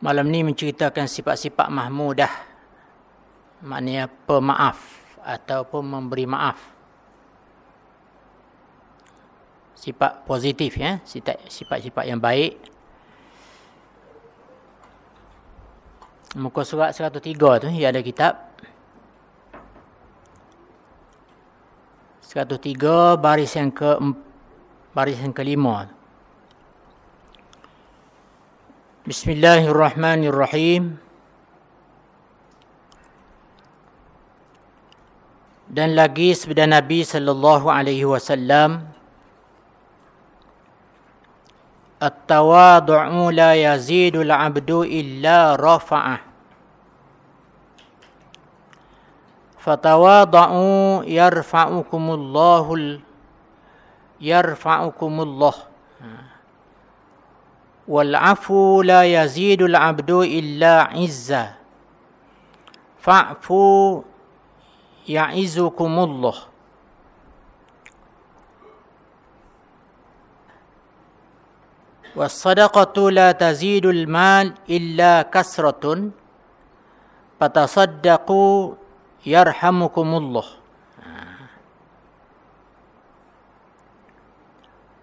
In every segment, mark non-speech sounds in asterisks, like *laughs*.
malam ni menceritakan sifat-sifat mahmudah. Maknanya pemaaf ataupun memberi maaf. Sifat positif ya. Sifat-sifat yang baik. Muka surat 103 tu ya ada kitab. 103 baris yang ke baris yang kelima Bismillahirrahmanirrahim. Dan lagi sabda Nabi sallallahu alaihi wasallam At-tawadhu'u la yazidu al-'abdu illa rafa'ah. Fatawadhu'u yarfa'ukumullahu yarfa'ukumullah والعفو لا يزيد العبد إلا عزة فاعفوا يعزكم الله والصدقة لا تزيد المال إلا كسرة فتصدقوا يرحمكم الله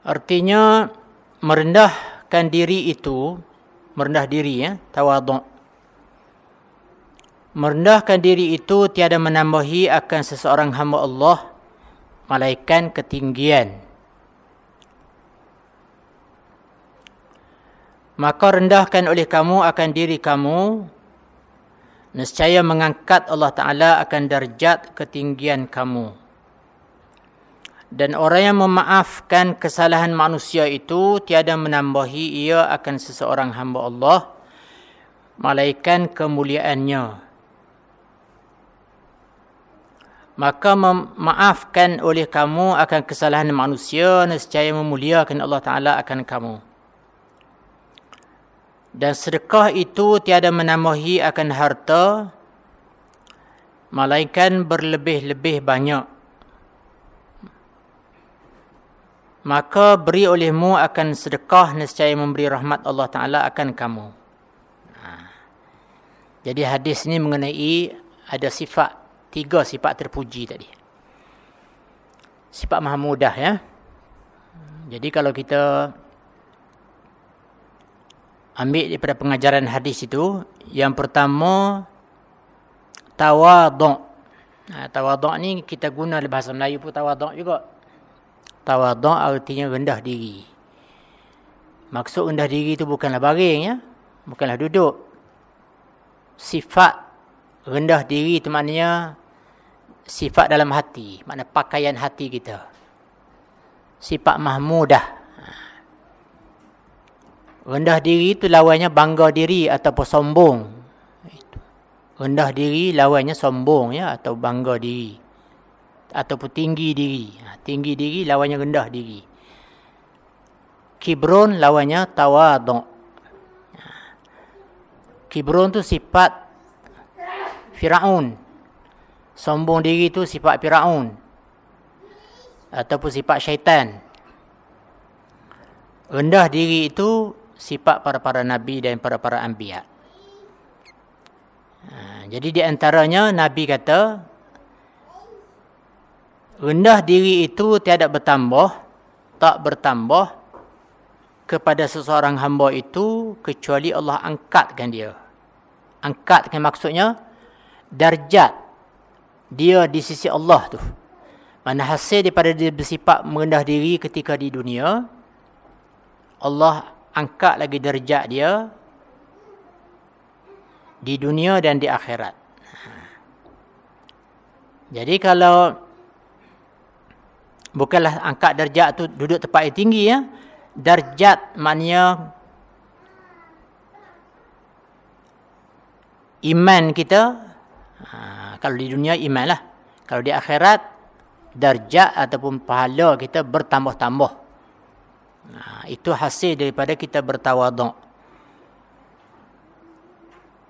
Artinya merendah merendahkan diri itu merendah diri ya tawaduk merendahkan diri itu tiada menambahi akan seseorang hamba Allah malaikat ketinggian. Maka rendahkan oleh kamu akan diri kamu nescaya mengangkat Allah taala akan darjat ketinggian kamu dan orang yang memaafkan kesalahan manusia itu tiada menambahi ia akan seseorang hamba Allah malaikat kemuliaannya. Maka memaafkan oleh kamu akan kesalahan manusia nescaya memuliakan Allah Taala akan kamu. Dan sedekah itu tiada menambahi akan harta malaikat berlebih-lebih banyak maka beri olehmu akan sedekah nescaya memberi rahmat Allah Ta'ala akan kamu. Ha. Jadi hadis ini mengenai ada sifat, tiga sifat terpuji tadi. Sifat mahmudah ya. Jadi kalau kita ambil daripada pengajaran hadis itu, yang pertama, tawaduk. Nah, tawaduk ni kita guna dalam bahasa Melayu pun tawaduk juga tawaduk artinya rendah diri. Maksud rendah diri itu bukanlah baring ya. Bukanlah duduk. Sifat rendah diri itu maknanya sifat dalam hati. Makna pakaian hati kita. Sifat mahmudah. Rendah diri itu lawannya bangga diri ataupun sombong. Rendah diri lawannya sombong ya atau bangga diri ataupun tinggi diri. Ha, tinggi diri lawannya rendah diri. Kibron lawannya tawaduk. Ha. Kibron tu sifat Fir'aun. Sombong diri tu sifat Fir'aun. Ataupun sifat syaitan. Rendah diri itu sifat para-para Nabi dan para-para Anbiya. Ha, jadi di antaranya Nabi kata rendah diri itu tiada bertambah tak bertambah kepada seseorang hamba itu kecuali Allah angkatkan dia. Angkatkan maksudnya darjat dia di sisi Allah tu. Mana hasil daripada dia bersifat merendah diri ketika di dunia Allah angkat lagi darjat dia di dunia dan di akhirat. Ha. jadi kalau bukanlah angkat darjat tu duduk tempat yang tinggi ya. Darjat maknanya iman kita. Ha, kalau di dunia iman lah kalau di akhirat darjat ataupun pahala kita bertambah-tambah. Ha, itu hasil daripada kita bertawaduk.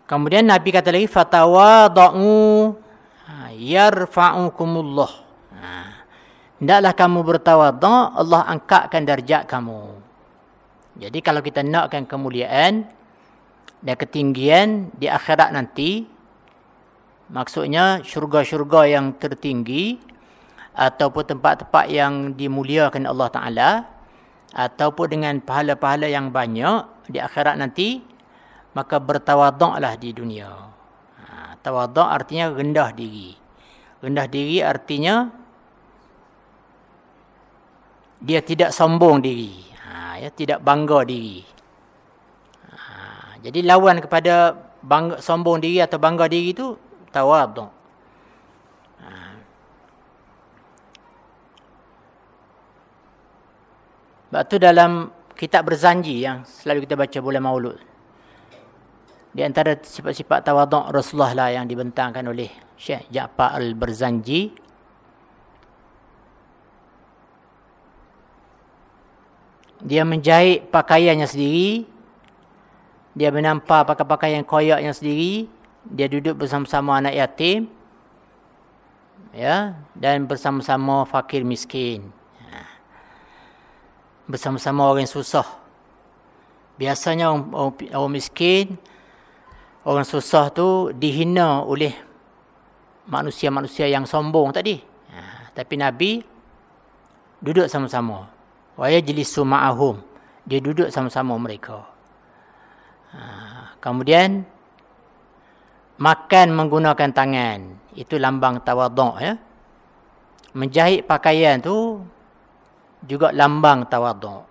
Kemudian Nabi kata lagi fatawadu'u ha, yarfa'ukumullah Hendaklah kamu bertawaduk, Allah angkatkan darjat kamu. Jadi kalau kita nakkan kemuliaan, dan ketinggian di akhirat nanti maksudnya syurga-syurga yang tertinggi ataupun tempat-tempat yang dimuliakan Allah Taala ataupun dengan pahala-pahala yang banyak di akhirat nanti maka bertawaduklah di dunia. Ha, tawaduk artinya rendah diri. Rendah diri artinya dia tidak sombong diri. Ha, ya, tidak bangga diri. Ha, jadi lawan kepada bangga, sombong diri atau bangga diri itu tawaduk. Ha. Sebab tu dalam kitab berzanji yang selalu kita baca bulan maulud. Di antara sifat-sifat tawaduk Rasulullah lah yang dibentangkan oleh Syekh Ja'far Al-Berzanji. Dia menjahit pakaiannya sendiri. Dia menampar pakai pakaian koyaknya sendiri. Dia duduk bersama-sama anak yatim. Ya, dan bersama-sama fakir miskin. Ha. Bersama-sama orang susah. Biasanya orang, orang, orang miskin orang susah tu dihina oleh manusia-manusia yang sombong tadi. Ha, tapi Nabi duduk sama-sama. Wa yajlisu ma'ahum. Dia duduk sama-sama mereka. Ha, kemudian makan menggunakan tangan. Itu lambang tawaduk ya. Menjahit pakaian tu juga lambang tawaduk.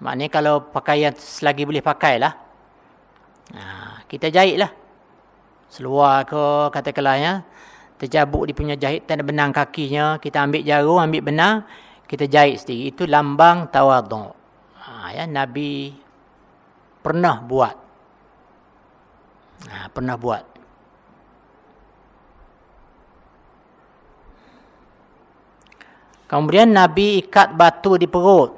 Maknanya kalau pakaian selagi boleh pakailah. Ha, kita jahitlah. Seluar ke katakanlah ya. Tercabuk dia punya jahitan benang kakinya. Kita ambil jarum, ambil benang. Kita jahit sendiri. Itu lambang tawaduk. Ha, ya, Nabi pernah buat. Ha, pernah buat. Kemudian Nabi ikat batu di perut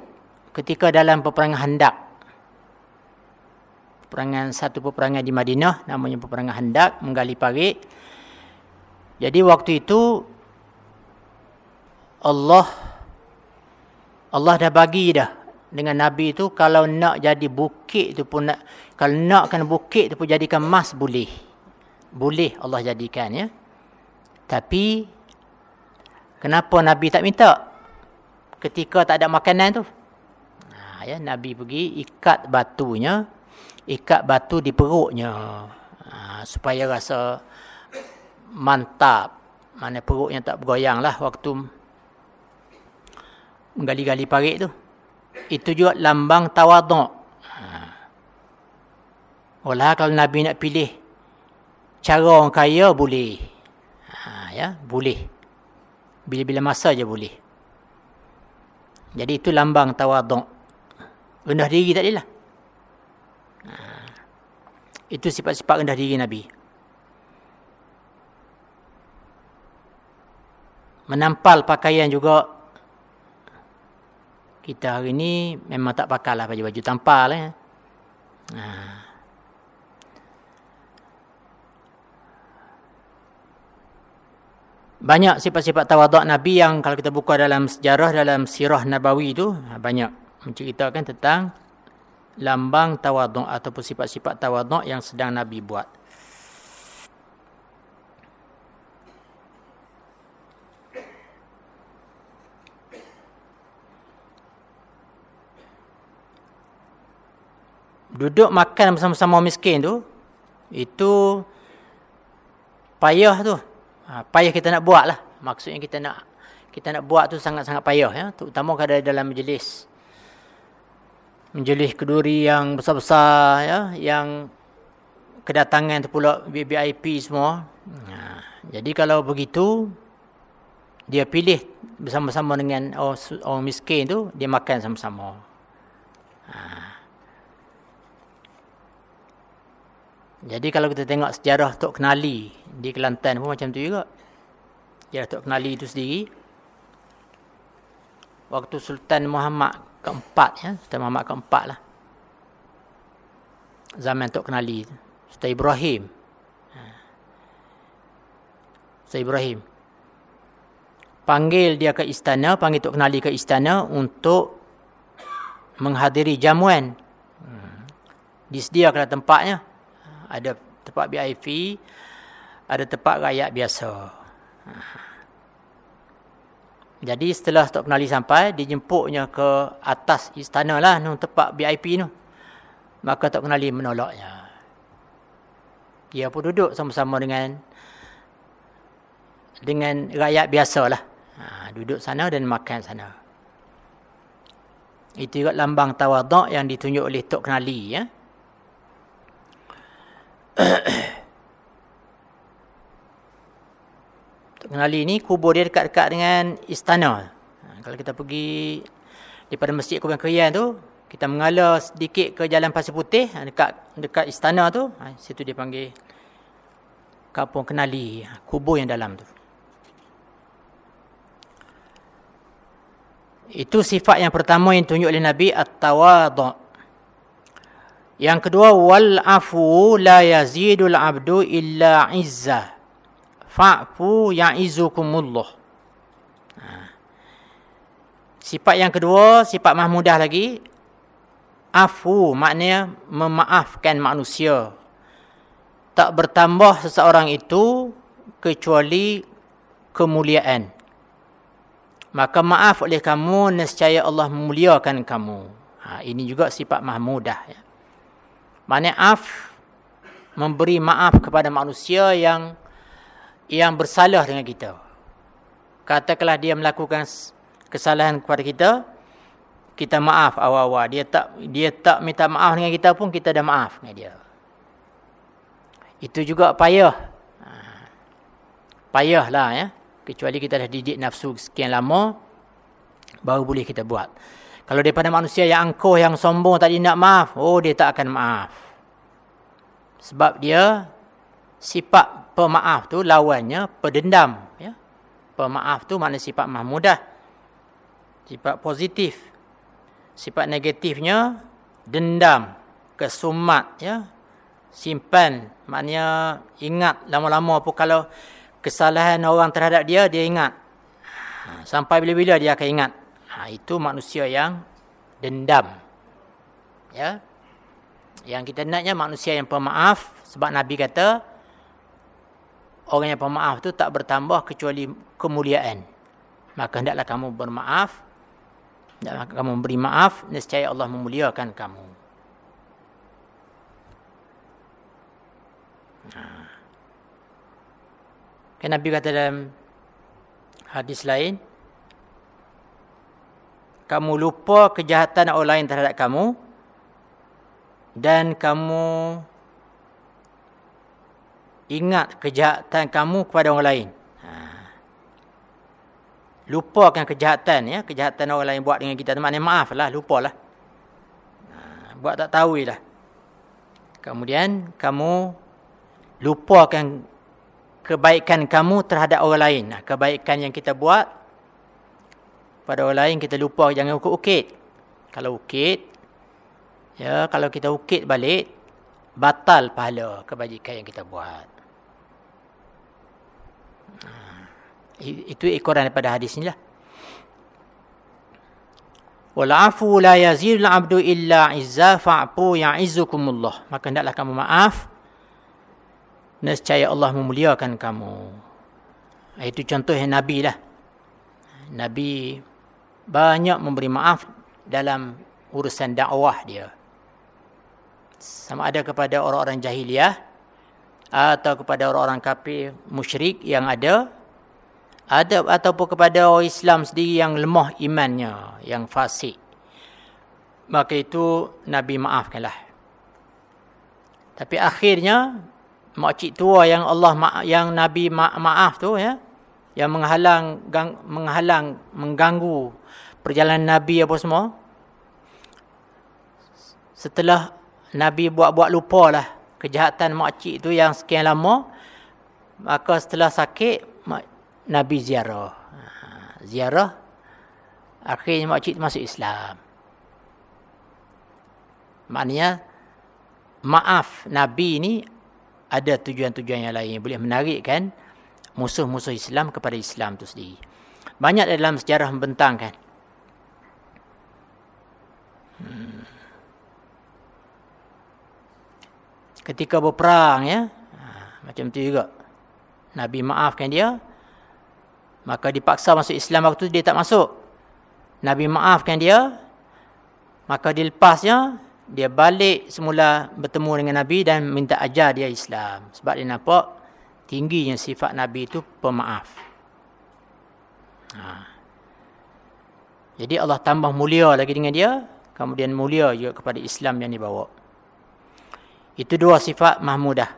ketika dalam peperangan hendak peperangan satu peperangan di Madinah namanya peperangan Handak menggali parit. Jadi waktu itu Allah Allah dah bagi dah dengan Nabi itu kalau nak jadi bukit itu pun nak kalau nakkan bukit itu pun jadikan emas boleh. Boleh Allah jadikan ya. Tapi kenapa Nabi tak minta? Ketika tak ada makanan tu. Nah, ya Nabi pergi ikat batunya ikat batu di perutnya ha, supaya rasa mantap mana perutnya tak bergoyang lah waktu menggali-gali parit tu. Itu juga lambang tawaduk. Ha. Olah kalau Nabi nak pilih cara orang kaya boleh. Ha, ya boleh. Bila-bila masa je boleh. Jadi itu lambang tawaduk. Rendah diri tadi lah itu sifat-sifat rendah diri Nabi. Menampal pakaian juga. Kita hari ni memang tak pakai lah baju-baju tampal. Eh. Ha. Banyak sifat-sifat tawaduk Nabi yang kalau kita buka dalam sejarah, dalam sirah Nabawi itu, banyak menceritakan tentang lambang tawaduk ataupun sifat-sifat tawaduk yang sedang Nabi buat. Duduk makan bersama-sama miskin tu, itu payah tu. Ha, payah kita nak buat lah. Maksudnya kita nak kita nak buat tu sangat-sangat payah. Ya? Terutama kalau dalam majlis menjelih keduri yang besar-besar ya yang kedatangan tu pula VIP semua. Ha, jadi kalau begitu dia pilih bersama-sama dengan orang, orang miskin tu dia makan sama-sama. Ha. Jadi kalau kita tengok sejarah Tok Kenali di Kelantan pun macam tu juga. Sejarah Tok Kenali itu sendiri. Waktu Sultan Muhammad keempat ya Sultan Muhammad keempat lah zaman Tok Kenali Sultan Ibrahim ha. Sultan Ibrahim panggil dia ke istana panggil Tok Kenali ke istana untuk menghadiri jamuan hmm. disediakan tempatnya. Ada tempat VIP, ada tempat rakyat biasa. Jadi setelah Tok Kenali sampai, dijemputnya ke atas istana lah, nu tempat VIP tu. Maka Tok Kenali menolaknya. Dia pun duduk sama-sama dengan dengan rakyat biasa lah. Ha, duduk sana dan makan sana. Itu juga lambang tawaduk yang ditunjuk oleh Tok Kenali. Ya. *coughs* Tok Kenali ni kubur dia dekat-dekat dengan istana. Ha, kalau kita pergi daripada masjid Kubian Krian tu, kita mengalah sedikit ke jalan Pasir Putih, ha, dekat dekat istana tu, ha, situ dia panggil Kampung Kenali, kubur yang dalam tu. Itu sifat yang pertama yang tunjuk oleh Nabi at-tawadhu. Yang kedua wal afu la yazidul abdu illa izzah. Fa'fu ya'izukumullah. Ha. Sifat yang kedua, sifat mahmudah lagi. Afu maknanya memaafkan manusia. Tak bertambah seseorang itu kecuali kemuliaan. Maka maaf oleh kamu, nescaya Allah memuliakan kamu. Ha, ini juga sifat mahmudah. Ya. Maksudnya af, memberi maaf kepada manusia yang yang bersalah dengan kita. Katakanlah dia melakukan kesalahan kepada kita, kita maaf awal-awal. Dia tak dia tak minta maaf dengan kita pun, kita dah maaf dengan dia. Itu juga payah. Ha, payahlah ya kecuali kita dah didik nafsu sekian lama baru boleh kita buat kalau daripada manusia yang angkuh yang sombong tadi nak maaf oh dia tak akan maaf. Sebab dia sifat pemaaf tu lawannya pedendam ya. Pemaaf tu makna sifat mahmudah sifat positif. Sifat negatifnya dendam kesumat ya. Simpan maknanya ingat lama-lama pun kalau kesalahan orang terhadap dia, dia ingat. Ha, sampai bila-bila dia akan ingat. Ha, itu manusia yang dendam. Ya. Yang kita naknya manusia yang pemaaf. Sebab Nabi kata, orang yang pemaaf tu tak bertambah kecuali kemuliaan. Maka hendaklah kamu bermaaf. Hendaklah kamu beri maaf. Nescaya Allah memuliakan kamu. Nah. Kan Nabi kata dalam hadis lain, kamu lupa kejahatan orang lain terhadap kamu dan kamu ingat kejahatan kamu kepada orang lain. Ha. Lupakan kejahatan ya, kejahatan orang lain buat dengan kita. Maknanya maaflah, lupalah. Ha. Buat tak tahu lah. Kemudian kamu lupakan kebaikan kamu terhadap orang lain. Kebaikan yang kita buat pada orang lain kita lupa jangan ukit-ukit. Kalau ukit, ya kalau kita ukit balik, batal pahala kebajikan yang kita buat. Itu ikoran daripada hadis ni lah. Wal'afu la yazilul abdu illa izza fa'fu ya'izukumullah. Maka hendaklah kamu maaf nescaya Allah memuliakan kamu. Itu contoh yang Nabi lah. Nabi banyak memberi maaf dalam urusan dakwah dia. Sama ada kepada orang-orang jahiliah atau kepada orang-orang kafir musyrik yang ada ada ataupun kepada orang Islam sendiri yang lemah imannya, yang fasik. Maka itu Nabi maafkanlah. Tapi akhirnya makcik tua yang Allah yang Nabi ma maaf tu ya yang menghalang gang, menghalang mengganggu perjalanan Nabi apa semua. Setelah Nabi buat-buat lupalah kejahatan makcik tu yang sekian lama maka setelah sakit Nabi ziarah. Ha, ziarah akhirnya makcik masuk Islam. Maknanya maaf Nabi ni ada tujuan-tujuan yang lain boleh menarikkan musuh-musuh Islam kepada Islam itu sendiri. Banyak dalam sejarah membentangkan. Hmm. ketika berperang ya. Ha, macam tu juga. Nabi maafkan dia. Maka dipaksa masuk Islam waktu tu dia tak masuk. Nabi maafkan dia. Maka dilepasnya dia balik semula bertemu dengan Nabi dan minta ajar dia Islam. Sebab dia nampak tingginya sifat Nabi itu pemaaf. Ha. Jadi Allah tambah mulia lagi dengan dia. Kemudian mulia juga kepada Islam yang dibawa. Itu dua sifat mahmudah.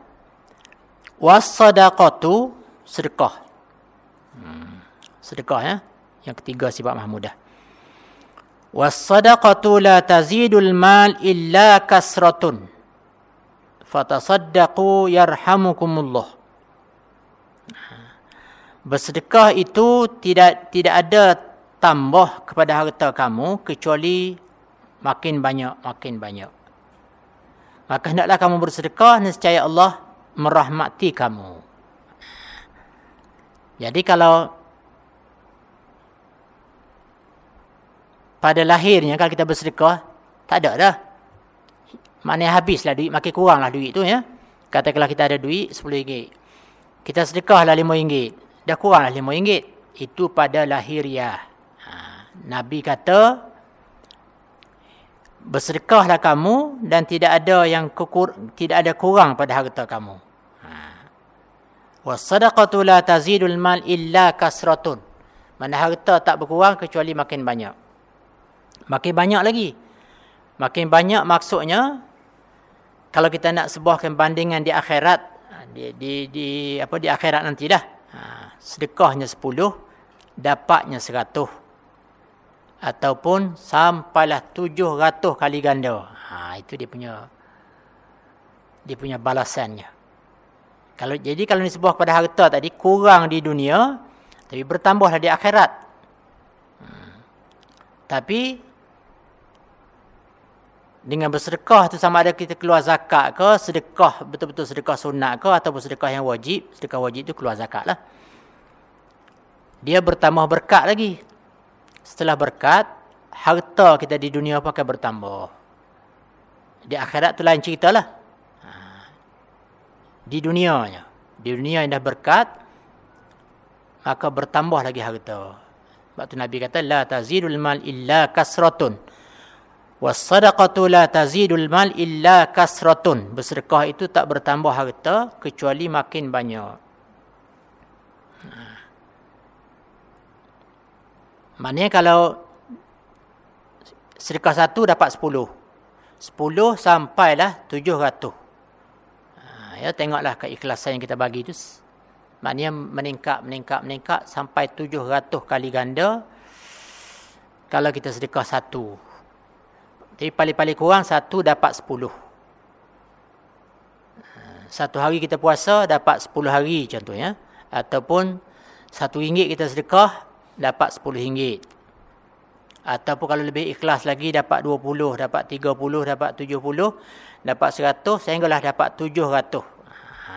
Wassadaqatu sedekah. Hmm. Sedekah ya. Yang ketiga sifat mahmudah. Wassadaqatu la tazidul mal illa kasratun. Fatasaddaqu yarhamukumullah. Bersedekah itu tidak tidak ada tambah kepada harta kamu kecuali makin banyak makin banyak. Maka hendaklah kamu bersedekah nescaya Allah merahmati kamu. Jadi kalau pada lahirnya kalau kita bersedekah tak ada dah. Maknanya habislah duit, makin kuranglah duit tu ya. Katakanlah kita ada duit RM10. Kita sedekahlah RM5. Dah kuranglah RM5. Itu pada lahiriah. Ha, Nabi kata bersedekahlah kamu dan tidak ada yang kukur, tidak ada kurang pada harta kamu. Ha. Wasadaqatu la tazidul mal illa kasratun. Mana harta tak berkurang kecuali makin banyak. Makin banyak lagi. Makin banyak maksudnya kalau kita nak sebuahkan bandingan di akhirat di di, di apa di akhirat nanti dah. Ha. Sedekahnya 10 dapatnya 100 ataupun sampailah 700 kali ganda. Ha itu dia punya dia punya balasannya. Kalau jadi kalau ni sebuah pada harta tadi kurang di dunia tapi bertambahlah di akhirat. Hmm. Tapi dengan bersedekah tu sama ada kita keluar zakat ke, sedekah betul-betul sedekah sunat ke ataupun sedekah yang wajib, sedekah wajib tu keluar zakat lah. Dia bertambah berkat lagi. Setelah berkat, harta kita di dunia pun akan bertambah. Di akhirat tu lain cerita lah. Ha. Di dunianya. Di dunia yang dah berkat, maka bertambah lagi harta. Sebab tu Nabi kata, La tazidul mal illa kasratun. Wassadaqatu la tazidul mal illa kasratun. Bersedekah itu tak bertambah harta, kecuali makin banyak. Maknanya kalau sedekah satu dapat sepuluh. Sepuluh sampailah tujuh ratus. Ha, ya, tengoklah keikhlasan yang kita bagi itu. Maknanya meningkat, meningkat, meningkat sampai tujuh ratus kali ganda. Kalau kita sedekah satu. Tapi paling-paling kurang satu dapat sepuluh. Ha, satu hari kita puasa dapat sepuluh hari contohnya. Ataupun satu ringgit kita sedekah dapat RM10. Ataupun kalau lebih ikhlas lagi dapat 20, dapat 30, dapat 70, dapat 100 sehinggalah dapat 700. Ha.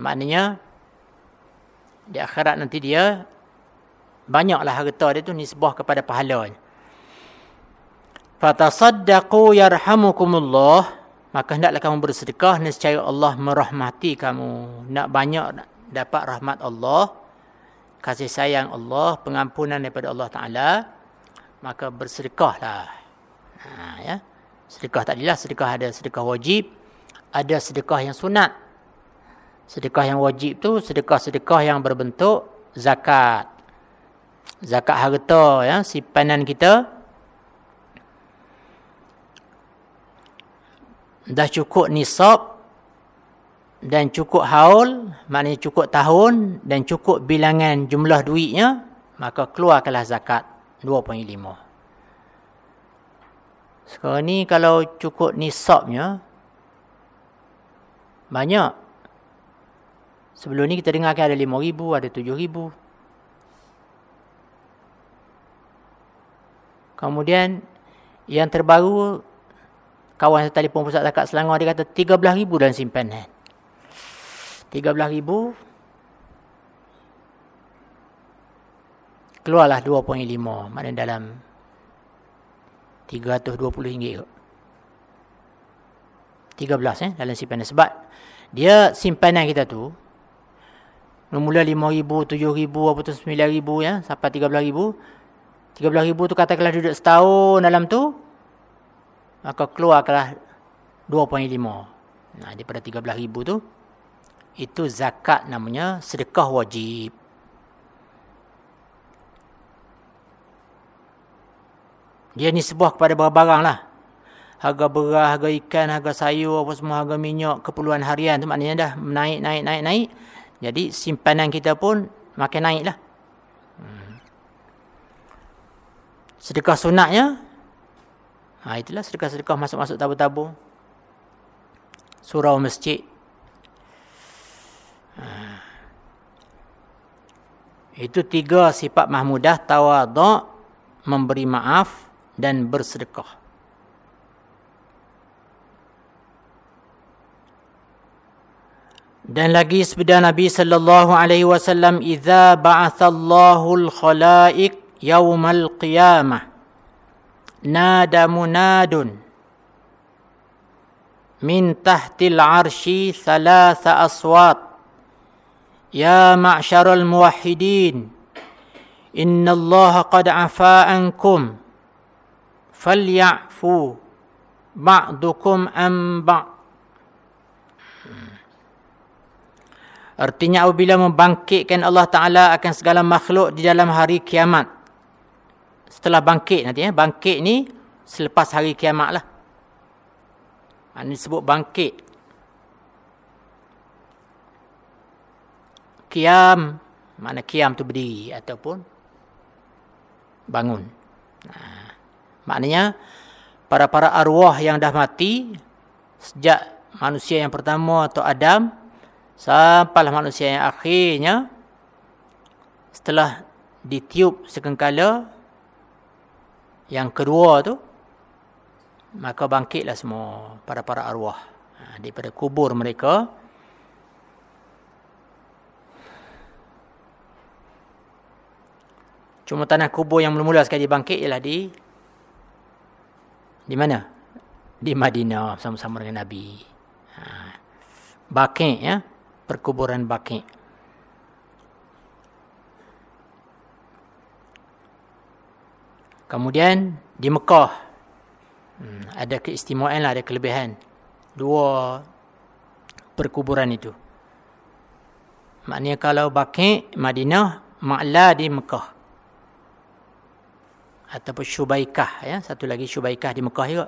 Maknanya di akhirat nanti dia banyaklah harta dia tu nisbah kepada pahala. Fatasaddaqu yarhamukumullah maka hendaklah kamu bersedekah nescaya Allah merahmati kamu. Nak banyak dapat rahmat Allah kasih sayang Allah, pengampunan daripada Allah Taala, maka bersedekahlah. Ha, ya. Sedekah tadilah sedekah ada sedekah wajib, ada sedekah yang sunat. Sedekah yang wajib tu sedekah-sedekah yang berbentuk zakat. Zakat harta ya, simpanan kita dah cukup nisab dan cukup haul, maknanya cukup tahun dan cukup bilangan jumlah duitnya, maka keluarkanlah zakat 2.5. Sekarang ni kalau cukup nisabnya, banyak. Sebelum ni kita dengar ada 5,000, ada 7,000. Kemudian yang terbaru, kawan saya telefon pusat zakat Selangor, dia kata 13,000 dalam simpanan. 13,000 keluarlah 2.5 maknanya dalam 320 ringgit 13 eh dalam simpanan sebab dia simpanan kita tu mula 5000 7000 apa tu 9000 ya sampai 13000 13000 tu katakanlah duduk setahun dalam tu maka keluarlah 2.5 nah daripada 13000 tu itu zakat namanya sedekah wajib dia ni sebuah kepada barang-barang lah harga beras, harga ikan, harga sayur, apa semua, harga minyak, keperluan harian tu maknanya dah naik, naik, naik, naik. Jadi simpanan kita pun makin naik lah. Hmm. Sedekah sunatnya, ha, itulah sedekah-sedekah masuk-masuk tabur-tabur. Surau masjid. Itu tiga sifat mahmudah, tawaduk, memberi maaf dan bersedekah. Dan lagi sabda Nabi sallallahu alaihi wasallam idza ba'athallahu al-khalaiq yaumal qiyamah nada munadun min tahtil arshi thalatha aswat ya ma'syaral muwahhidin inna Allah qad afa ankum falyafu ba'dukum am ba'd Artinya apabila membangkitkan Allah Ta'ala akan segala makhluk di dalam hari kiamat. Setelah bangkit nanti ya. Bangkit ni selepas hari kiamat lah. Ini disebut bangkit. Kiam. Mana kiam tu berdiri ataupun bangun. Nah, maknanya para-para arwah yang dah mati sejak manusia yang pertama atau Adam Sampailah manusia yang akhirnya setelah ditiup sekengkala yang kedua tu maka bangkitlah semua para-para arwah ha, daripada kubur mereka cuma tanah kubur yang mula-mula sekali bangkit ialah di di mana di Madinah sama-sama dengan Nabi ha. Baqi' ya perkuburan Baqi. Kemudian di Mekah hmm, ada keistimewaan lah, ada kelebihan. Dua perkuburan itu. Maknanya kalau Baqi, Madinah, Ma'la di Mekah. Ataupun Syubaikah. Ya? Satu lagi Syubaikah di Mekah juga.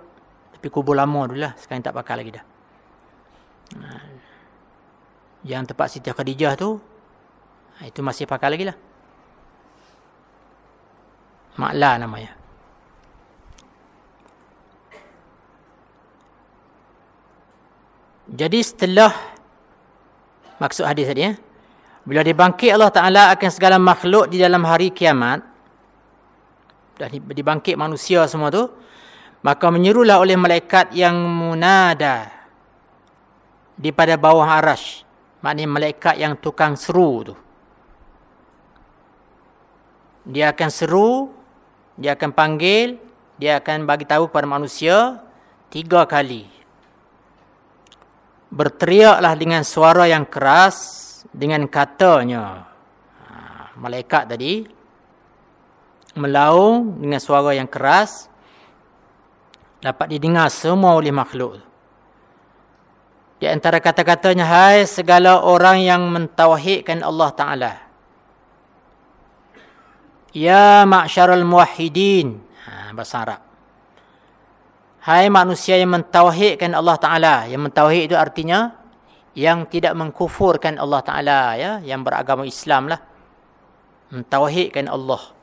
Tapi kubur lama dulu lah. Sekarang tak pakai lagi dah. Yang tempat Siti Khadijah tu ha, Itu masih pakai lagi lah Makla namanya Jadi setelah Maksud hadis tadi ya Bila dibangkit Allah Ta'ala akan segala makhluk di dalam hari kiamat Dah dibangkit manusia semua tu Maka menyerulah oleh malaikat yang munada Di pada bawah arash Maknanya malaikat yang tukang seru tu. Dia akan seru, dia akan panggil, dia akan bagi tahu kepada manusia tiga kali. Berteriaklah dengan suara yang keras dengan katanya. Ha, malaikat tadi melaung dengan suara yang keras dapat didengar semua oleh makhluk. Di antara kata-katanya, hai segala orang yang mentauhidkan Allah Ta'ala. Ya ma'syarul muwahidin. Ha, bahasa Arab. Hai manusia yang mentauhidkan Allah Ta'ala. Yang mentauhid itu artinya, yang tidak mengkufurkan Allah Ta'ala. ya, Yang beragama Islam lah. Mentauhidkan Allah.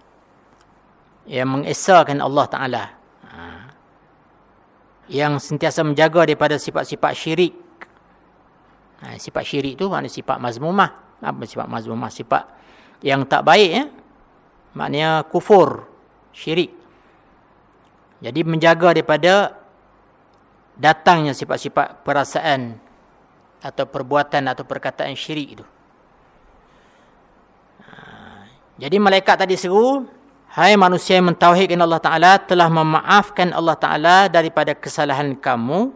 Yang mengesahkan Allah Ta'ala. Ha. Yang sentiasa menjaga daripada sifat-sifat syirik. Ha, sifat syirik tu maknanya sifat mazmumah. Apa sifat mazmumah? Sifat yang tak baik ya. Maknanya kufur, syirik. Jadi menjaga daripada datangnya sifat-sifat perasaan atau perbuatan atau perkataan syirik itu. Ha, jadi malaikat tadi seru, hai manusia yang mentauhidkan Allah Taala telah memaafkan Allah Taala daripada kesalahan kamu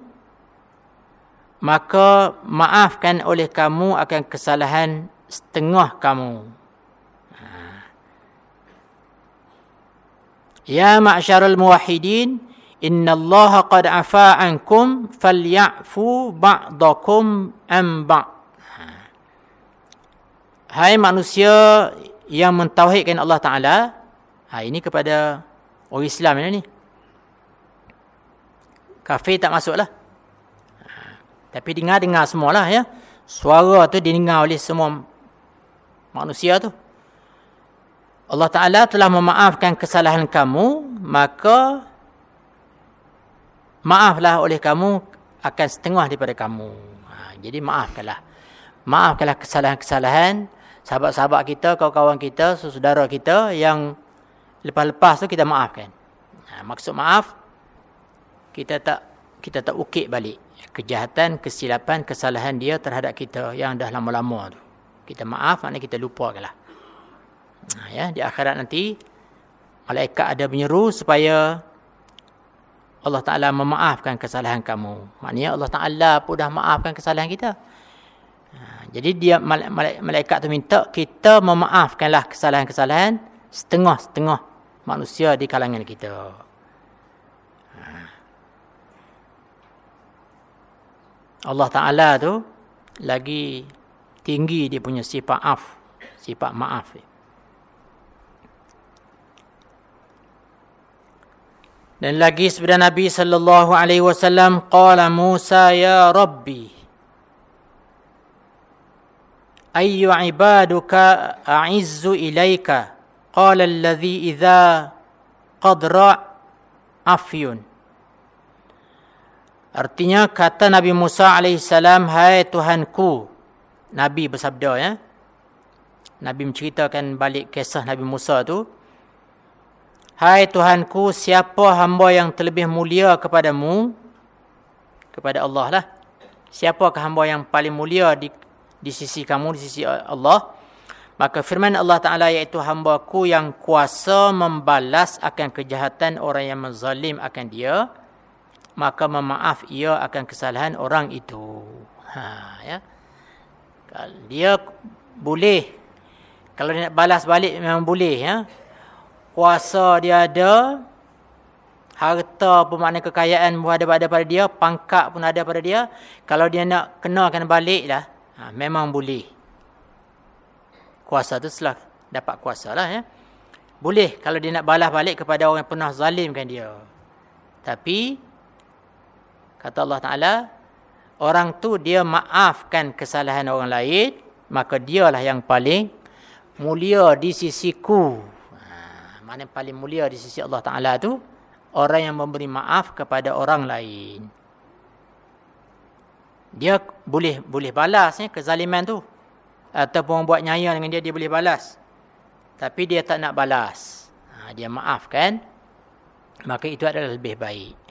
maka maafkan oleh kamu akan kesalahan setengah kamu. Ha. Ya ma'syarul muwahhidin, innallaha qad afa ankum falyafu ba'dakum am ba'. Ha. Hai manusia yang mentauhidkan Allah Taala, ha ini kepada orang Islam ini. Kafir tak masuklah. Tapi dengar-dengar semualah ya. Suara tu didengar oleh semua manusia tu. Allah Ta'ala telah memaafkan kesalahan kamu, maka maaflah oleh kamu akan setengah daripada kamu. Ha, jadi maafkanlah. Maafkanlah kesalahan-kesalahan sahabat-sahabat kita, kawan-kawan kita, saudara kita yang lepas-lepas tu kita maafkan. Ha, maksud maaf, kita tak kita tak ukit balik kejahatan, kesilapan, kesalahan dia terhadap kita yang dah lama-lama tu. Kita maaf, maknanya kita lupakanlah. Nah, ya, di akhirat nanti, malaikat ada menyeru supaya Allah Ta'ala memaafkan kesalahan kamu. Maknanya Allah Ta'ala pun dah maafkan kesalahan kita. Nah, jadi dia malaikat tu minta kita memaafkanlah kesalahan-kesalahan setengah-setengah manusia di kalangan kita. Allah Ta'ala tu lagi tinggi dia punya sifat af, sifat maaf. Dan lagi sebenarnya Nabi sallallahu alaihi wasallam qala Musa ya Rabbi ayyu ibaduka a'izzu ilaika qala alladhi idza qadra afyun Artinya kata Nabi Musa alaihissalam, Hai Tuhanku. Nabi bersabda ya. Nabi menceritakan balik kisah Nabi Musa tu. Hai Tuhanku, siapa hamba yang terlebih mulia kepadamu? Kepada Allah lah. Siapakah hamba yang paling mulia di di sisi kamu, di sisi Allah? Maka firman Allah Ta'ala iaitu hambaku yang kuasa membalas akan kejahatan orang yang menzalim akan dia maka memaaf ia akan kesalahan orang itu. Ha ya. Dia boleh kalau dia nak balas balik memang boleh ya. Kuasa dia ada, harta pun makna kekayaan pun ada pada pada dia, pangkat pun ada pada dia. Kalau dia nak kenakan baliklah, ha, memang boleh. Kuasa tu setelah dapat kuasa lah ya. Boleh kalau dia nak balas balik kepada orang yang pernah zalimkan dia. Tapi Kata Allah Ta'ala, orang tu dia maafkan kesalahan orang lain, maka dialah yang paling mulia di sisiku. Ha, mana yang paling mulia di sisi Allah Ta'ala tu? Orang yang memberi maaf kepada orang lain. Dia boleh boleh balas ya, kezaliman tu. Ataupun buat nyaya dengan dia, dia boleh balas. Tapi dia tak nak balas. Ha, dia maafkan. Maka itu adalah lebih baik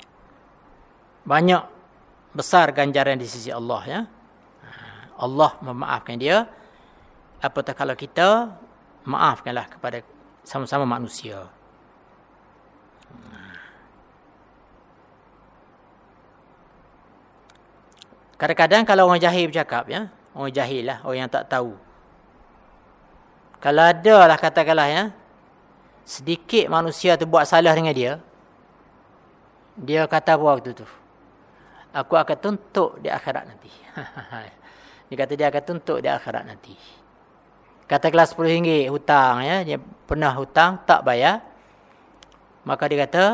banyak besar ganjaran di sisi Allah ya. Allah memaafkan dia. Apatah kalau kita maafkanlah kepada sama-sama manusia. Kadang-kadang kalau orang jahil bercakap ya, orang jahil lah, orang yang tak tahu. Kalau ada lah katakanlah ya, sedikit manusia tu buat salah dengan dia, dia kata apa waktu tu? aku akan tuntut di akhirat nanti. *laughs* dia kata dia akan tuntut di akhirat nanti. Kata kelas RM10 hutang ya, dia pernah hutang tak bayar. Maka dia kata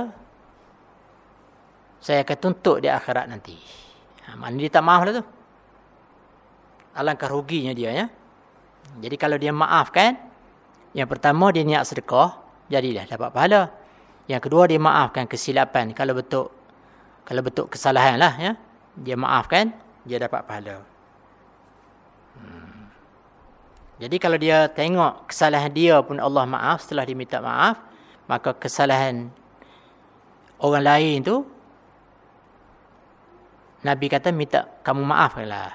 saya akan tuntut di akhirat nanti. Ha, mana dia tak maaf lah tu. Alangkah ruginya dia ya. Jadi kalau dia maafkan, yang pertama dia niat sedekah, jadilah dapat pahala. Yang kedua dia maafkan kesilapan kalau betul kalau betul kesalahan lah ya dia maafkan dia dapat pahala hmm. jadi kalau dia tengok kesalahan dia pun Allah maaf setelah dia minta maaf maka kesalahan orang lain tu Nabi kata minta kamu maafkanlah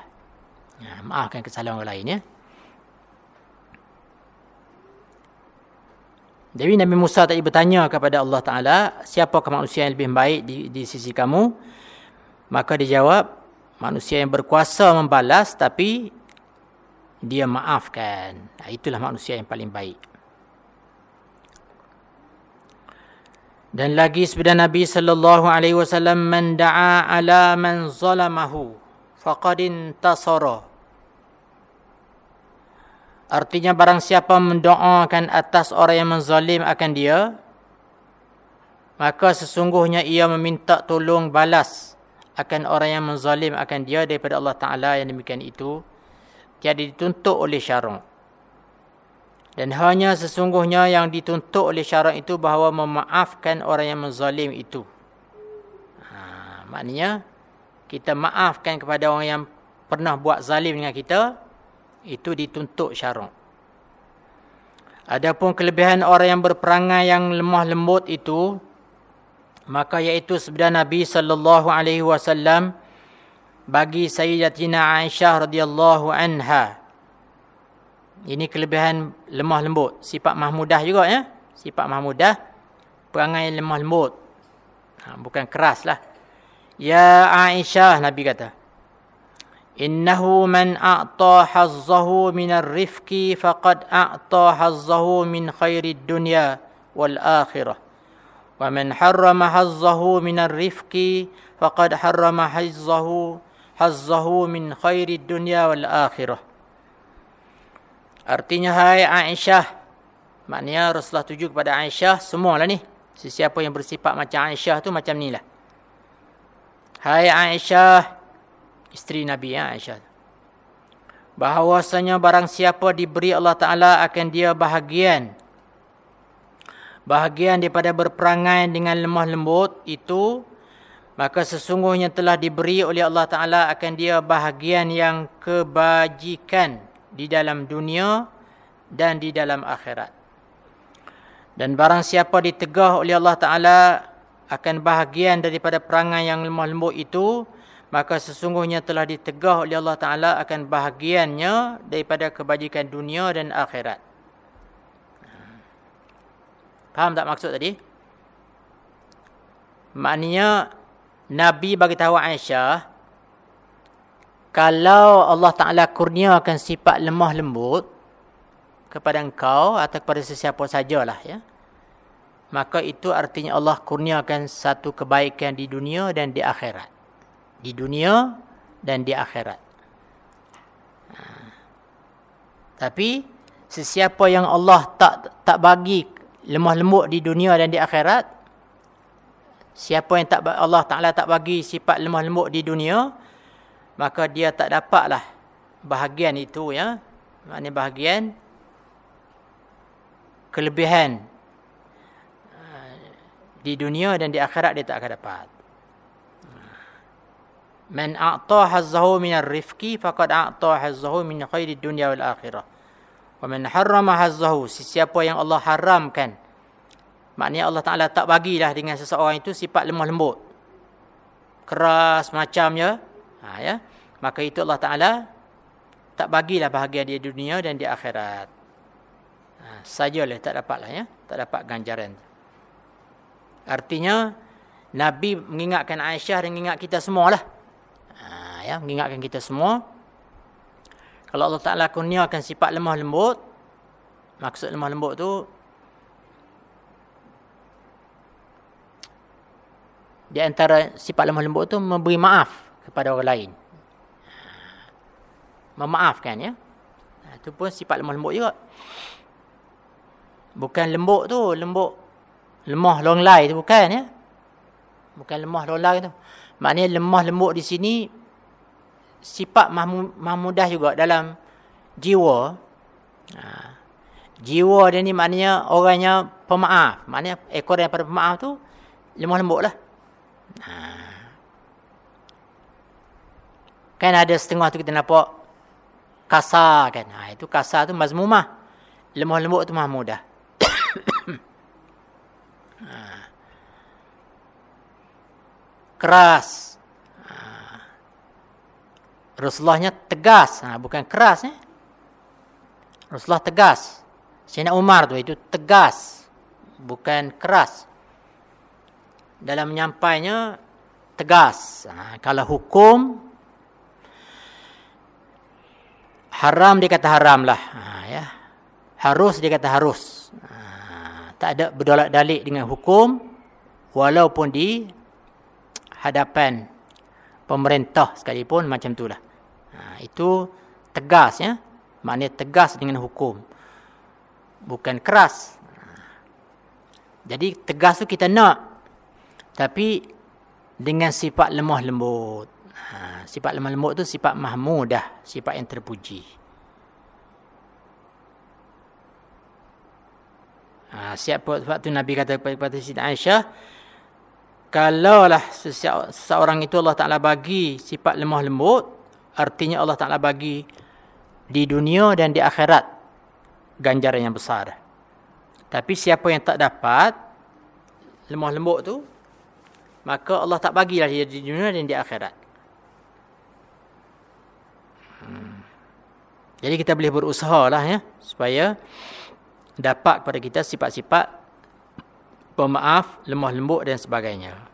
ya, maafkan kesalahan orang lain ya Jadi Nabi Musa tadi bertanya kepada Allah Ta'ala, siapakah manusia yang lebih baik di, di sisi kamu? Maka dia jawab, Manusia yang berkuasa membalas tapi dia maafkan. Nah, itulah manusia yang paling baik. Dan lagi sabda Nabi sallallahu alaihi wasallam man da'a ala man zalamahu faqad intasara. Artinya barang siapa mendoakan atas orang yang menzalim akan dia maka sesungguhnya ia meminta tolong balas akan orang yang menzalim akan dia daripada Allah Taala yang demikian itu tiada dituntut oleh syarak. Dan hanya sesungguhnya yang dituntut oleh syarak itu bahawa memaafkan orang yang menzalim itu. Ha, maknanya, kita maafkan kepada orang yang pernah buat zalim dengan kita, itu dituntut syarak. Adapun kelebihan orang yang berperangai yang lemah lembut itu, maka iaitu sebenarnya Nabi sallallahu alaihi wasallam bagi Sayyidatina Aisyah radhiyallahu anha ini kelebihan lemah lembut. Sifat mahmudah juga ya. Sifat mahmudah. Perangai lemah lembut. Ha, bukan keras lah. Ya Aisyah Nabi kata. Hazzahu minar rifki faqad a'ta hazzahu min khairi dunya wal akhirah. Wa man harrama hazzahu minar rifki faqad harrama hazzahu hazzahu min khairi dunya wal akhirah. Artinya hai Aisyah. Maknanya Rasulullah tuju kepada Aisyah semualah ni. Sesiapa yang bersifat macam Aisyah tu macam ni lah. Hai Aisyah. Isteri Nabi ya Aisyah. Bahawasanya barang siapa diberi Allah Ta'ala akan dia bahagian. Bahagian daripada berperangai dengan lemah lembut itu. Maka sesungguhnya telah diberi oleh Allah Ta'ala akan dia bahagian yang kebajikan di dalam dunia dan di dalam akhirat. Dan barang siapa ditegah oleh Allah Ta'ala akan bahagian daripada perangai yang lemah lembut itu, maka sesungguhnya telah ditegah oleh Allah Ta'ala akan bahagiannya daripada kebajikan dunia dan akhirat. Faham tak maksud tadi? Maknanya, Nabi bagi tahu Aisyah, kalau Allah Ta'ala kurniakan sifat lemah lembut kepada engkau atau kepada sesiapa sajalah ya. Maka itu artinya Allah kurniakan satu kebaikan di dunia dan di akhirat. Di dunia dan di akhirat. Ha. Tapi sesiapa yang Allah tak tak bagi lemah lembut di dunia dan di akhirat, siapa yang tak Allah Taala tak bagi sifat lemah lembut di dunia, maka dia tak dapatlah bahagian itu ya maknanya bahagian kelebihan uh, di dunia dan di akhirat dia tak akan dapat man a'ta hazzahu min ar-rifqi faqad a'ta hazzahu min khairi dunya wal akhirah wa man harrama hazzahu sesiapa yang Allah haramkan maknanya Allah Taala tak bagilah dengan seseorang itu sifat lemah lembut keras macamnya ha ya maka itu Allah Taala tak bagilah bahagia di dunia dan di akhirat. Ha, sajalah tak dapatlah ya, tak dapat ganjaran. Artinya Nabi mengingatkan Aisyah dan mengingat kita semualah. Ya, mengingatkan kita semua. Kalau Allah Taala kurniakan sifat lemah lembut, maksud lemah lembut tu di antara sifat lemah lembut tu memberi maaf kepada orang lain memaafkan ya. Itu pun sifat lemah lembut juga. Bukan lembut tu, lembut lemah longlai tu bukan ya. Bukan lemah longlai tu. Maknanya lemah lembut di sini sifat mahmudah juga dalam jiwa. Ha. Jiwa dia ni maknanya orangnya pemaaf. Maknanya ekor yang pada pemaaf tu lemah lembut lah. Ha. Kan ada setengah tu kita nampak kasar kan. Ha, itu kasar tu mazmumah. Lemah lembut tu mahmudah. *coughs* ha. Keras. Rasulullahnya tegas. Ha, bukan keras. Eh? Rasulullah tegas. Sayyidina Umar tu itu tegas. Bukan keras. Dalam menyampainya tegas. Ha, kalau hukum Haram dia kata haram lah. Ha, ya. Harus dia kata harus. Ha, tak ada berdolak dalik dengan hukum. Walaupun di hadapan pemerintah sekalipun macam itulah. Ha, itu tegas ya. Maknanya tegas dengan hukum. Bukan keras. Ha, jadi tegas tu kita nak. Tapi dengan sifat lemah lembut. Ha, sifat lemah lembut tu sifat mahmudah, sifat yang terpuji. Ha, siapa waktu Nabi kata kepada Siti Aisyah, kalaulah seseorang itu Allah Ta'ala bagi sifat lemah lembut, artinya Allah Ta'ala bagi di dunia dan di akhirat ganjaran yang besar. Tapi siapa yang tak dapat lemah lembut tu, maka Allah tak bagilah dia di dunia dan di akhirat. Hmm. Jadi kita boleh berusaha lah ya, supaya dapat kepada kita sifat-sifat pemaaf, lemah lembut dan sebagainya.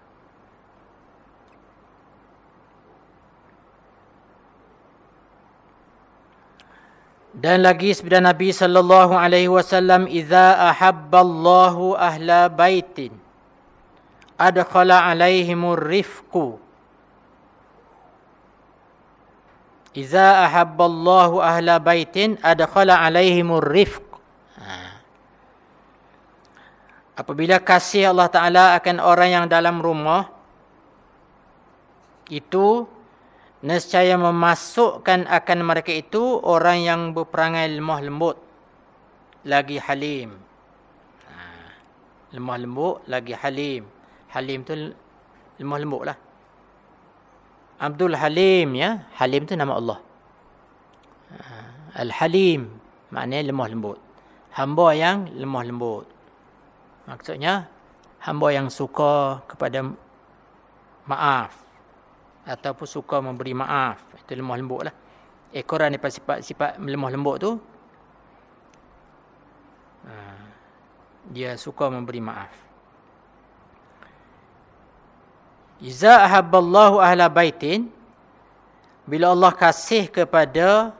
Dan lagi sabda Nabi sallallahu alaihi wasallam, "Idza ahabballahu ahla baitin adkhala alaihimur rifqu." Idza ahabballahu ahla baitin adkhala alaihimur rifq. Apabila kasih Allah Ta'ala akan orang yang dalam rumah, itu nescaya memasukkan akan mereka itu orang yang berperangai lemah lembut. Lagi halim. Ha. Lemah lembut, lagi halim. Halim tu lemah lembut lah. Abdul Halim ya. Halim tu nama Allah. Ha. Al-Halim maknanya lemah lembut. Hamba yang lemah lembut. Maksudnya hamba yang suka kepada maaf ataupun suka memberi maaf. Itu lemah lembut lah. Ekoran daripada sifat-sifat lemah lembut tu ha, dia suka memberi maaf. Iza ahabballahu ahla baitin bila Allah kasih kepada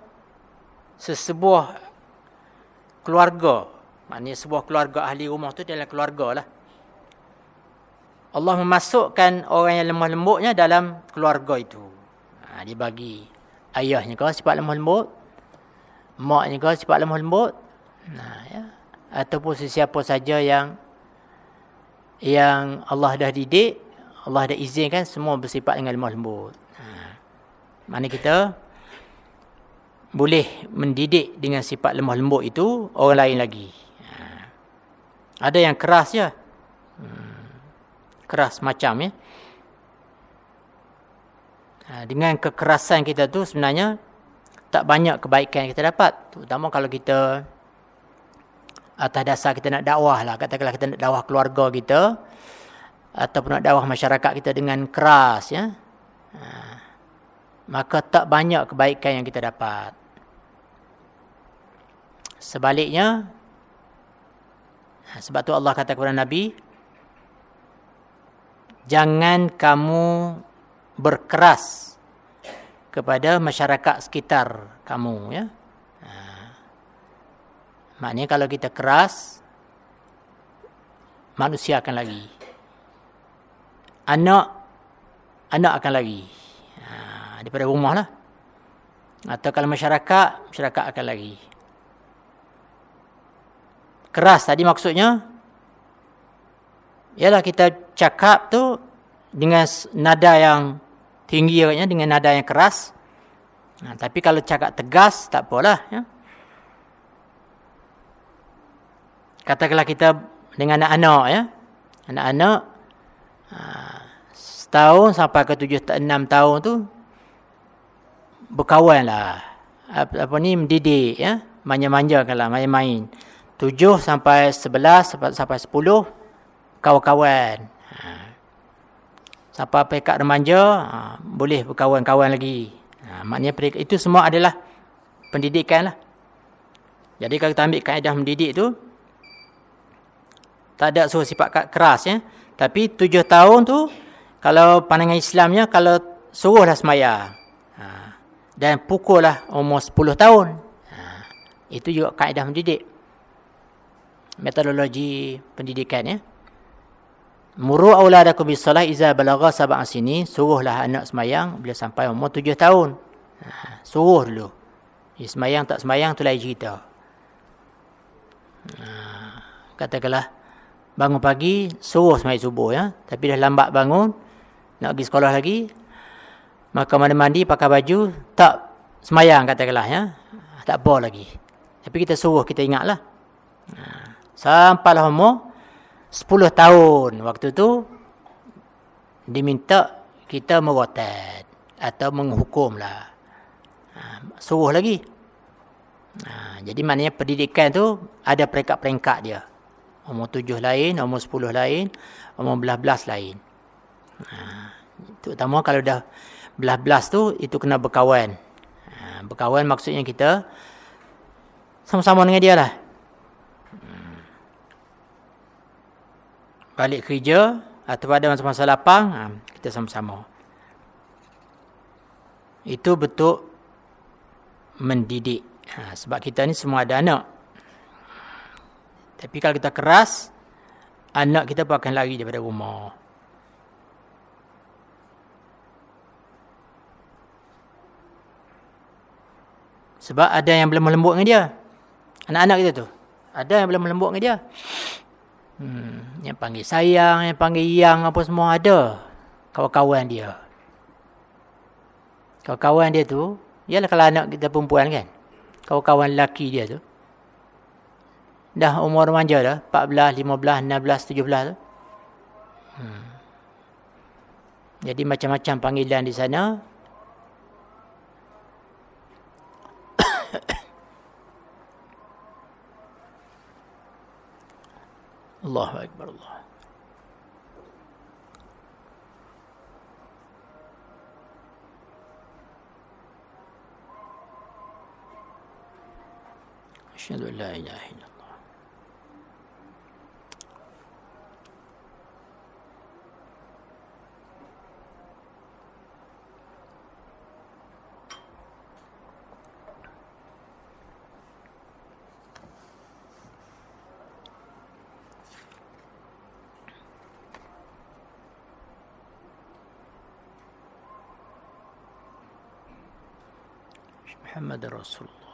sesebuah keluarga Maknanya sebuah keluarga ahli rumah tu adalah keluarga lah. Allah memasukkan orang yang lemah lembutnya dalam keluarga itu. Ha, dia bagi ayahnya kau sifat lemah lembut. Maknya kau sifat lemah lembut. Nah, ya. Ataupun sesiapa saja yang yang Allah dah didik. Allah dah izinkan semua bersifat dengan lemah lembut. Ha. Mana kita boleh mendidik dengan sifat lemah lembut itu orang lain lagi. Ada yang keras ya. Keras macam ya. Ha, dengan kekerasan kita tu sebenarnya tak banyak kebaikan yang kita dapat. Terutama kalau kita atas dasar kita nak dakwah lah. Katakanlah kita nak dakwah keluarga kita. Ataupun nak dakwah masyarakat kita dengan keras ya. Ha, maka tak banyak kebaikan yang kita dapat. Sebaliknya, Ha, sebab tu Allah kata kepada Nabi, jangan kamu berkeras kepada masyarakat sekitar kamu. Ya? Ha. Maknanya kalau kita keras, manusia akan lagi. Anak, anak akan lagi. Ha, daripada rumah lah. Atau kalau masyarakat, masyarakat akan lagi keras tadi maksudnya ialah kita cakap tu dengan nada yang tinggi agaknya dengan nada yang keras. Ha, tapi kalau cakap tegas tak apalah ya. Katakanlah kita dengan anak-anak ya. Anak-anak ha, setahun sampai ke tujuh enam tahun tu berkawan lah. Apa, apa ni mendidik ya. Manja-manja kalau main-main. Tujuh sampai sebelas sampai sepuluh kawan-kawan. Ha. Sampai pekat remaja ha, boleh berkawan-kawan lagi. Ha, maknanya itu semua adalah pendidikan lah. Jadi kalau kita ambil kaedah mendidik tu tak ada suruh sifat keras ya. Tapi tujuh tahun tu kalau pandangan Islamnya kalau suruhlah semaya. Ha. dan pukullah umur 10 tahun. Ha, itu juga kaedah mendidik. Metodologi pendidikan ya. Muru auladakum bis salah iza balagha sab'a sini, suruhlah anak semayang bila sampai umur 7 tahun. Suruh dulu. Ya, semayang tak semayang tu lain cerita. Katakanlah bangun pagi suruh semayang subuh ya, tapi dah lambat bangun nak pergi sekolah lagi, maka mandi-mandi pakai baju tak semayang katakanlah ya. Tak apa lagi. Tapi kita suruh kita ingatlah. Sampailah umur 10 tahun waktu tu diminta kita merotat atau menghukumlah. Ha, suruh lagi. Ha, jadi maknanya pendidikan tu ada peringkat-peringkat dia. Umur 7 lain, umur 10 lain, umur belas-belas lain. Ha, terutama kalau dah belas-belas tu itu kena berkawan. Berkawan maksudnya kita sama-sama dengan dia lah. Balik kerja atau pada masa-masa lapang, ha, kita sama-sama. Itu betul mendidik. Ha, sebab kita ni semua ada anak. Tapi kalau kita keras, anak kita pun akan lari daripada rumah. Sebab ada yang belum melembut dengan dia. Anak-anak kita tu. Ada yang belum melembut dengan dia. Hmm, yang panggil sayang, yang panggil yang apa semua ada. Kawan-kawan dia. Kawan-kawan dia tu, ialah kalau anak kita perempuan kan. Kawan-kawan lelaki dia tu. Dah umur remaja dah. 14, 15, 16, 17 tu. Hmm. Jadi macam-macam panggilan di sana. *coughs* الله أكبر الله. أشهد أن لا إله إلا محمد رسول الله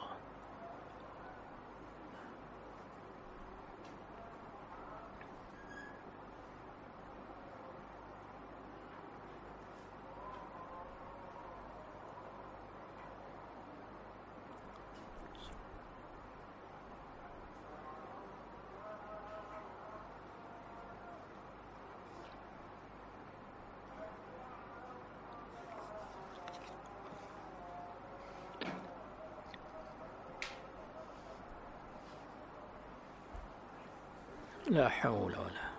لا حول ولا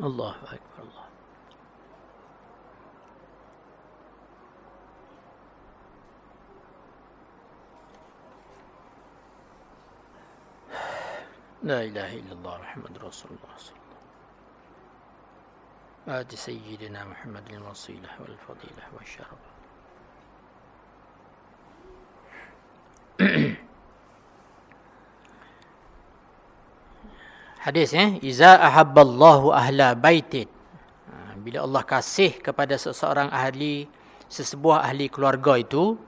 الله أكبر الله لا إله إلا الله محمد رسول الله صلى الله آت سيدنا محمد الوصيلة والفضيلة والشرف *clears throat* Hadis eh iza ahabballahu ahla baitin ha, bila Allah kasih kepada seseorang ahli sesebuah ahli keluarga itu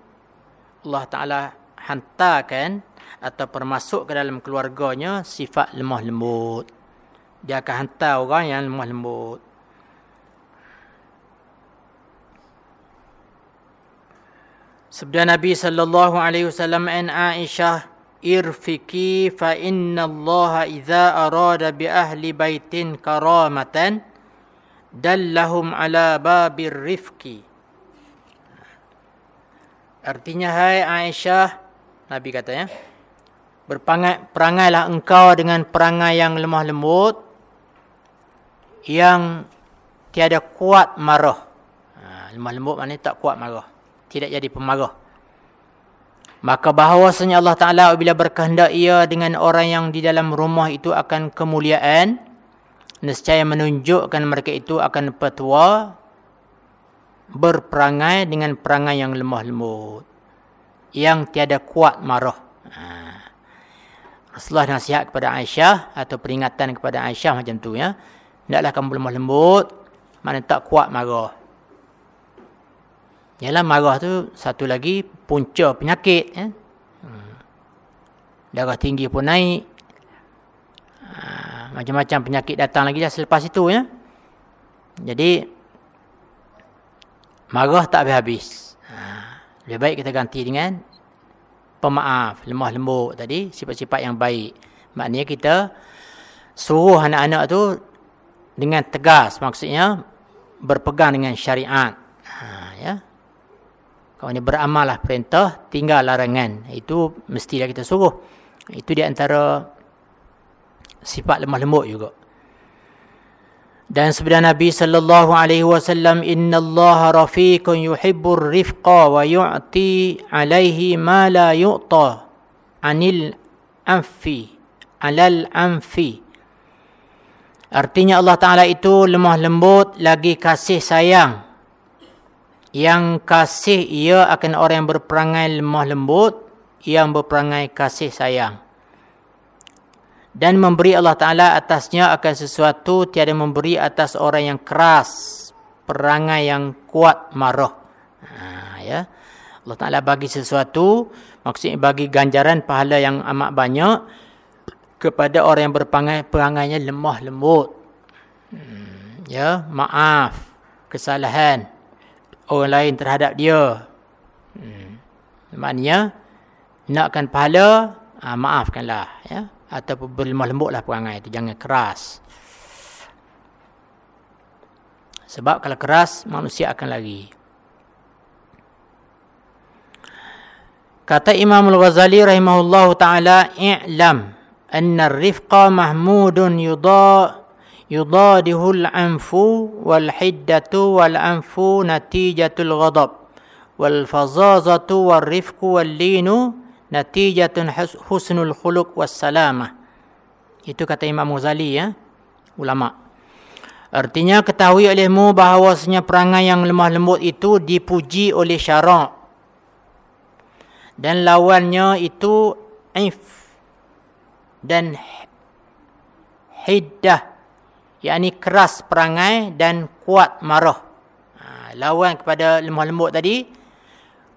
Allah Taala hantarkan atau permasuk ke dalam keluarganya sifat lemah lembut. Dia akan hantar orang yang lemah lembut. Sabda Nabi sallallahu alaihi wasallam an Aisyah irfiki fa inna Allah idza arada bi ahli baitin karamatan dallahum ala babir rifqi Artinya hai Aisyah Nabi kata ya berperangai perangailah engkau dengan perangai yang lemah lembut yang tiada kuat marah. Ha, lemah lembut maknanya tak kuat marah. Tidak jadi pemarah. Maka bahawasanya Allah Ta'ala apabila berkehendak ia dengan orang yang di dalam rumah itu akan kemuliaan. Nescaya menunjukkan mereka itu akan petua berperangai dengan perangai yang lemah lembut. Yang tiada kuat marah. Ha. Rasulullah nasihat kepada Aisyah atau peringatan kepada Aisyah macam tu ya. Hendaklah kamu lemah lembut, mana tak kuat marah. Yalah marah tu satu lagi punca penyakit ya. Hmm. Darah tinggi pun naik. Ha, macam-macam penyakit datang lagi dah selepas itu ya. Jadi marah tak habis-habis. Lebih baik kita ganti dengan pemaaf, lemah lembut tadi, sifat-sifat yang baik. Maknanya kita suruh anak-anak tu dengan tegas maksudnya berpegang dengan syariat. Ha, ya. Kalau ini beramallah perintah tinggal larangan. Itu mestilah kita suruh. Itu di antara sifat lemah lembut juga dan sabda Nabi sallallahu alaihi wasallam innallaha rafiqun yuhibbur rifqa wa yu'ti alaihi ma la yu'ta anil anfi alal anfi Artinya Allah Ta'ala itu lemah lembut lagi kasih sayang. Yang kasih ia akan orang yang berperangai lemah lembut. Yang berperangai kasih sayang. Dan memberi Allah Ta'ala atasnya akan sesuatu tiada memberi atas orang yang keras. Perangai yang kuat marah. Ha, ya. Allah Ta'ala bagi sesuatu. Maksudnya bagi ganjaran pahala yang amat banyak kepada orang yang berperangai perangainya lemah lembut. Hmm, ya, maaf kesalahan orang lain terhadap dia. Hmm. Maknanya nakkan pahala, ha, maafkanlah ya ataupun berlemah lembut lah perangai itu. Jangan keras. Sebab kalau keras, manusia akan lari. Kata Imam Al-Ghazali rahimahullahu ta'ala, I'lam anna ar-rifqa mahmudun yudha yudadihu al-anfu wal hiddatu wal anfu natijatul ghadab wal fazazatu war rifqu wal linu natijatun husnul khuluq wassalamah. Itu kata Imam Muzali ya, ulama. Artinya ketahui olehmu bahawasanya perangai yang lemah lembut itu dipuji oleh syarak. Dan lawannya itu if dan hiddah. Yang keras perangai dan kuat marah. Ha, lawan kepada lemah lembut tadi.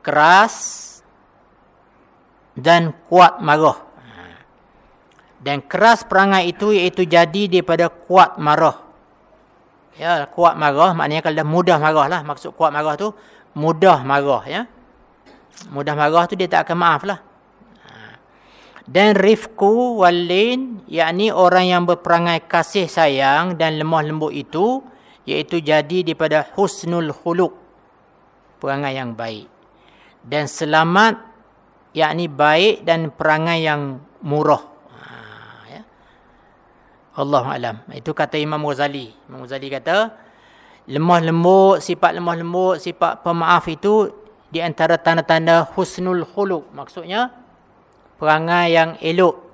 Keras dan kuat marah. Dan keras perangai itu iaitu jadi daripada kuat marah. Ya kuat marah maknanya kalau dah mudah marah lah maksud kuat marah tu mudah marah ya. Mudah marah tu dia tak akan maaf lah. Dan rifku walin yakni orang yang berperangai kasih sayang dan lemah lembut itu iaitu jadi daripada husnul khuluq perangai yang baik. Dan selamat yakni baik dan perangai yang murah ha, ya. Allah alam itu kata Imam Ghazali Imam Ghazali kata lemah lembut sifat lemah lembut sifat pemaaf itu di antara tanda-tanda husnul khuluq maksudnya perangai yang elok.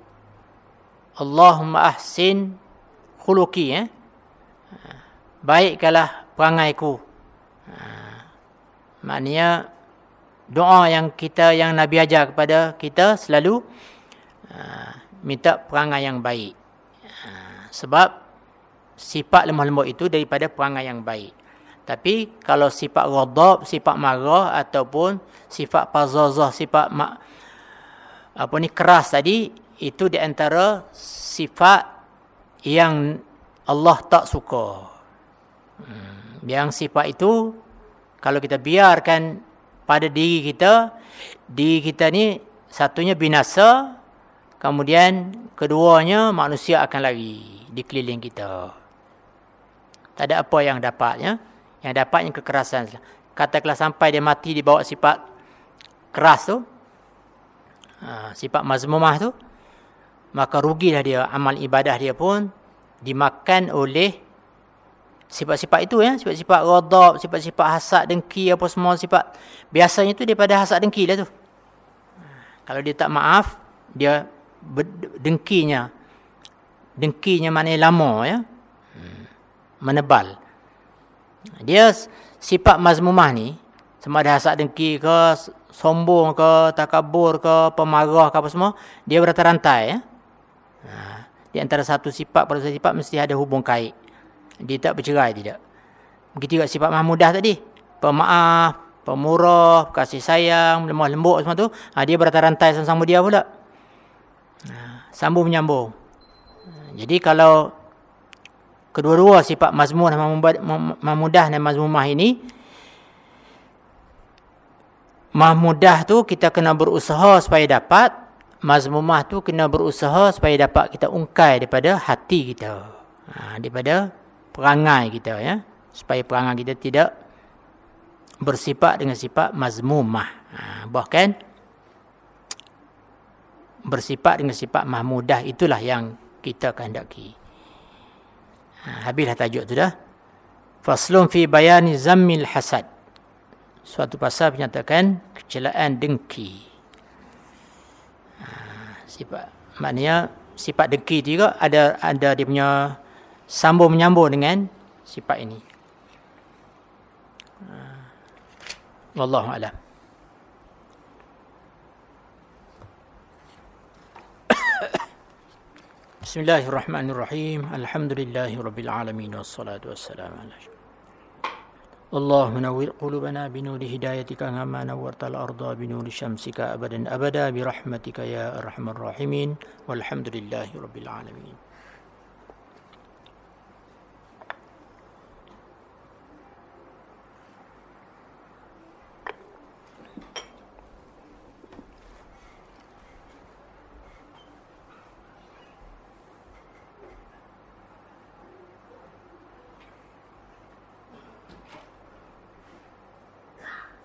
Allahumma ahsin khuluqi eh. Baikkanlah perangaiku. Ha. Maknanya doa yang kita yang Nabi ajar kepada kita selalu ha, minta perangai yang baik. Ha, sebab sifat lemah lembut itu daripada perangai yang baik. Tapi kalau sifat ghadab, sifat marah ataupun sifat pazazah, sifat mak, apa ni keras tadi itu di antara sifat yang Allah tak suka. Hmm. Yang sifat itu kalau kita biarkan pada diri kita, diri kita ni satunya binasa, kemudian keduanya manusia akan lari di keliling kita. Tak ada apa yang dapatnya. Yang dapatnya kekerasan. Katakanlah sampai dia mati dibawa sifat keras tu, ha, sifat mazmumah tu maka rugilah dia amal ibadah dia pun dimakan oleh sifat-sifat itu ya. Sifat-sifat ghadab sifat-sifat hasad dengki apa semua sifat. Biasanya tu daripada hasad dengki lah tu. Kalau dia tak maaf dia dengkinya. Dengkinya mana lama ya. Menebal. Dia sifat mazmumah ni sama ada hasad dengki ke sombong ke takabur ke pemarah ke apa semua dia berrantai ya. Ha. di antara satu sifat pada satu sifat mesti ada hubung kait dia tak bercerai tidak begitu juga sifat mahmudah tadi pemaaf pemurah kasih sayang lemah lembut semua tu ha, dia berrantai sama-sama dia pula ha. sambung menyambung ha. jadi kalau kedua-dua sifat mazmum dan mahmudah dan mazmumah ini Mahmudah tu kita kena berusaha supaya dapat. Mazmumah tu kena berusaha supaya dapat kita ungkai daripada hati kita. Ha, daripada perangai kita. ya Supaya perangai kita tidak bersifat dengan sifat mazmumah. Ha, bahkan bersifat dengan sifat mahmudah itulah yang kita kehendaki. Ha, habislah tajuk tu dah. Faslun fi bayani zammil hasad suatu pasal menyatakan kecelaan dengki. Ha, sifat maknanya sifat dengki juga ada ada dia punya sambung menyambung dengan sifat ini. Ha, wallahu a'lam. *coughs* Bismillahirrahmanirrahim. Alhamdulillahirabbil alamin wassalatu wassalamu ala اللهم نور قلوبنا بنور هدايتك كما نورت الأرض بنور شمسك أبدا أبدا برحمتك يا أرحم الراحمين والحمد لله رب العالمين